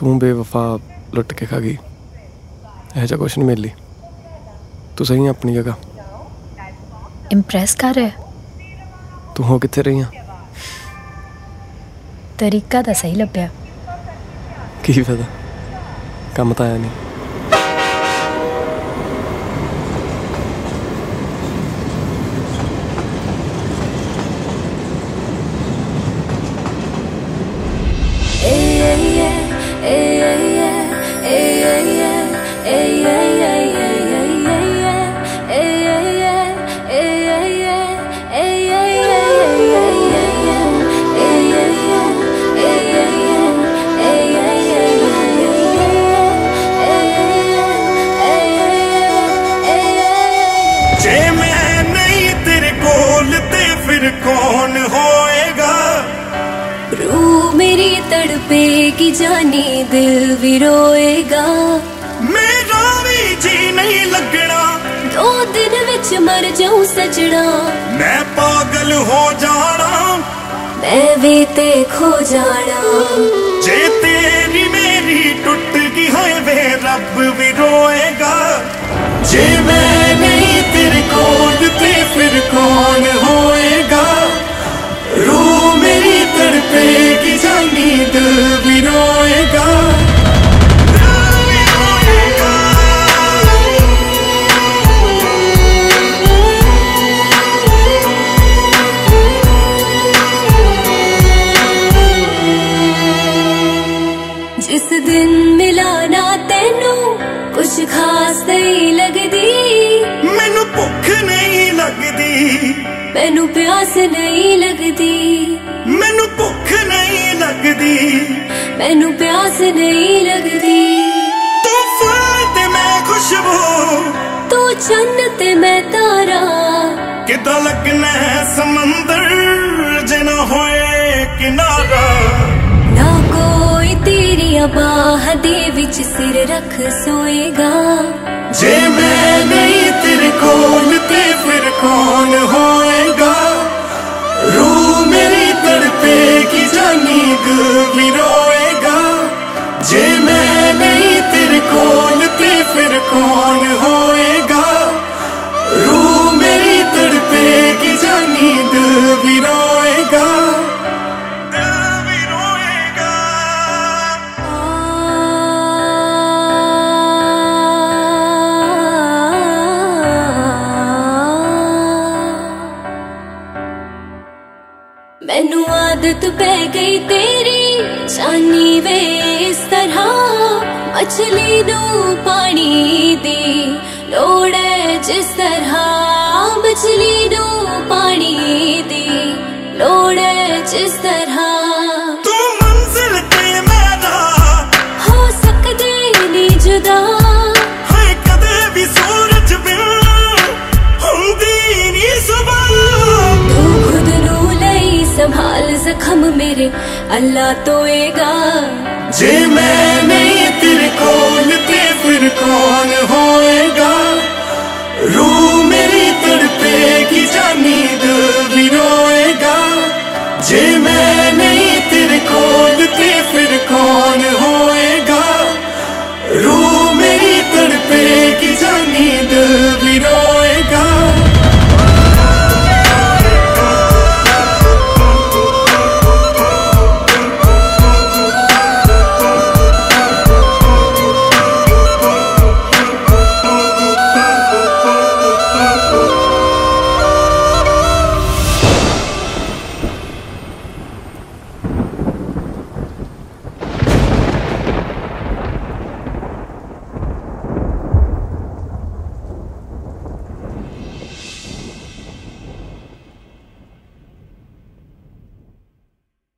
ਤੂੰ ਬੇਵਫਾ ਲੁੱਟ ਕੇ ਖਾ ਗਈ। ਇਹ ਜਿਹਾ ਕੁਛ ਨਹੀਂ ਮਿਲੀ। ਤੂੰ ਸਹੀ ਆਂ ਆਪਣੀ ਜਗ੍ਹਾ। ਇੰਪ੍ਰੈਸ ਕਰ ਰਿਹਾ ਤੂੰ ਹੋ ਕਿੱਥੇ ਰਹੀ ਆ? ਤਰੀਕਾ ਤਾਂ ਸਹੀ ਲੱਭਿਆ। ਕੀ ਫਾਇਦਾ? ਕੰਮ ਤਾਂ ਆਇਆ ਨਹੀਂ। ਫਿਰ ਕੌਣ ਹੋਏਗਾ ਰੂ ਮੇਰੀ ਤੜਪੇਗੀ ਜਾਨੀ ਦਿਲ ਵੀ ਰੋਏਗਾ ਮੇਰਾ ਵੀ ਜੀ ਨਹੀਂ ਲੱਗਣਾ ਦੋ ਦਿਨ ਵਿੱਚ ਮਰ ਜਾਉ ਸਜਣਾ ਮੈਂ ਪਾਗਲ ਹੋ ਜਾਣਾ ਮੈਂ ਵੀ ਤੇ ਖੋ ਜਾਣਾ ਜੇ ਤੇਰੀ ਮੇਰੀ ਟੁੱਟ ਗਈ ਹੋਏ ਵੇ ਰੱਬ ਵੀ ਰੋਏਗਾ ਜੇ ਮੈਂ ਕੁਛ ਖਾਸ ਨਹੀਂ ਲੱਗਦੀ। ਮੈਨੂੰ ਭੁੱਖ ਨਹੀਂ ਲੱਗਦੀ। ਮੈਨੂੰ ਪਿਆਸ ਨਹੀਂ ਲੱਗਦੀ। ਮੈਨੂੰ ਭੁੱਖ ਨਹੀਂ ਲੱਗਦੀ। ਮੈਨੂੰ ਪਿਆਸ ਨਹੀਂ ਲੱਗਦੀ। ਤੂੰ ਫੁੱਲ ਤੇ ਮੈਂ ਖੁਸ਼ਬੂ। ਤੂੰ ਚੰਨ ਤੇ ਮੈਂ ਤਾਰਾ। ਕਿਦਾਂ ਲੱਗਣਾ ਸਮੁੰਦਰ ਜੇ ਨਾ ਹੋਏ? ਵਿੱਚ ਸਿਰ ਰੱਖ ਸੋਏਗਾ। ਜੇ ਮੈਂ ਮੈਨੂੰ ਆਦਤ ਪੈ ਗਈ ਤੇਰੀ। ਜਾਨੀ ਵੇ ਇਸ ਤਰ੍ਹਾਂ ਮਛਲੀ ਨੂੰ ਪਾਣੀ ਦੀ ਲੋੜ ਹੈ। ਜਿਸ ਤਰ੍ਹਾਂ ਮਛਲੀ ਨੂੰ ਪਾਣੀ ਦੀ ਲੋੜ ਹੈ। ਜਿਸ ਤਰ੍ਹਾਂ ਤੂੰ ਮੰਜ਼ਿਲ ਤੇ ਮੇਰਾ ਹੋ ਸਕਦੇ ਨਹੀਂ ਜੁਦਾ। अल्लाह तोएगा। जे मैं नहीं तेरे कोल पे फिर कौन होएगा? रू मेरी तड़पेगी जानी